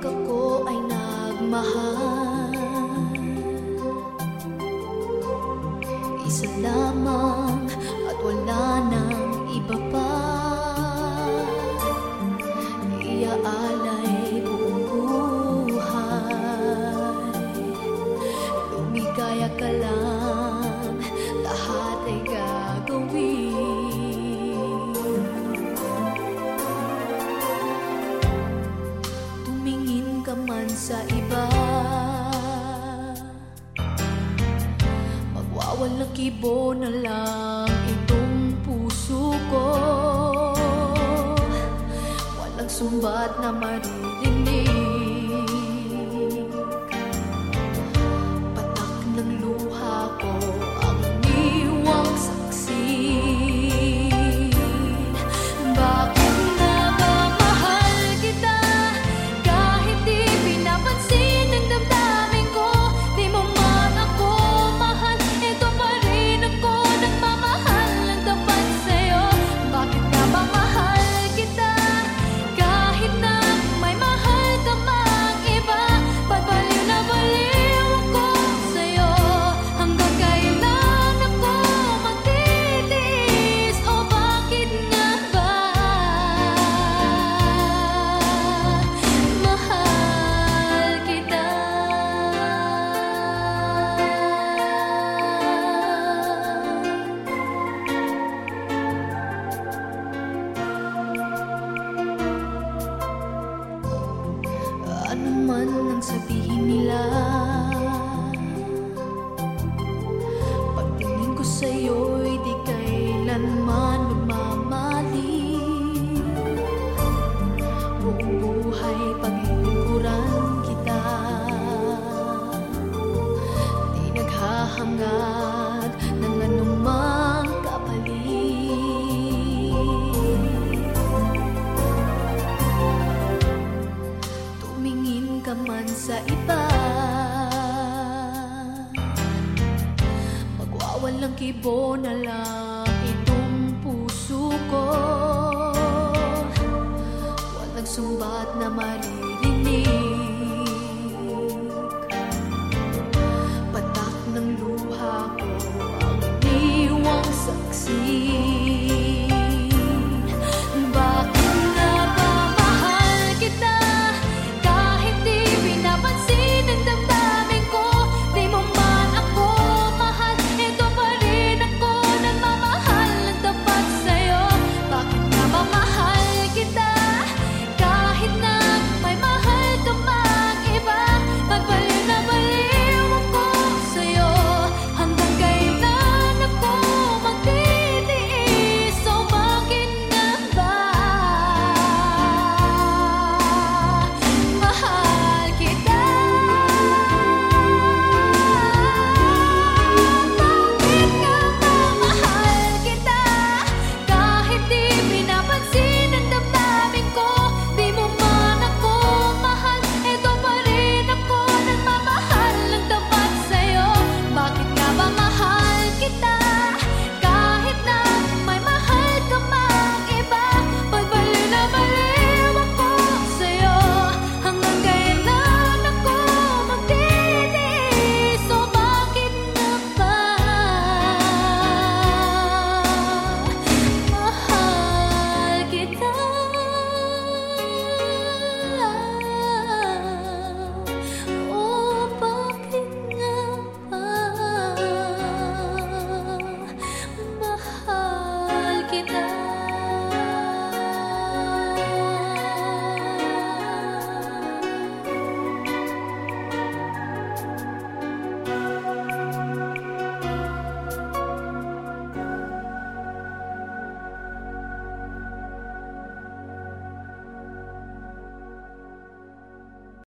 Pag ay nagmahal. Isa lamang at wala nang iba pa. Iaalay buong buhay. Lumigaya ka lang. Sa iba. Magwawalang kibo na lang itong puso ko. Walang sumbat na maririnig sabihin nila walang kibo na lang itong puso ko. Walang sumbat na maririnig. Patak ng luha ko ang iniwang saksi.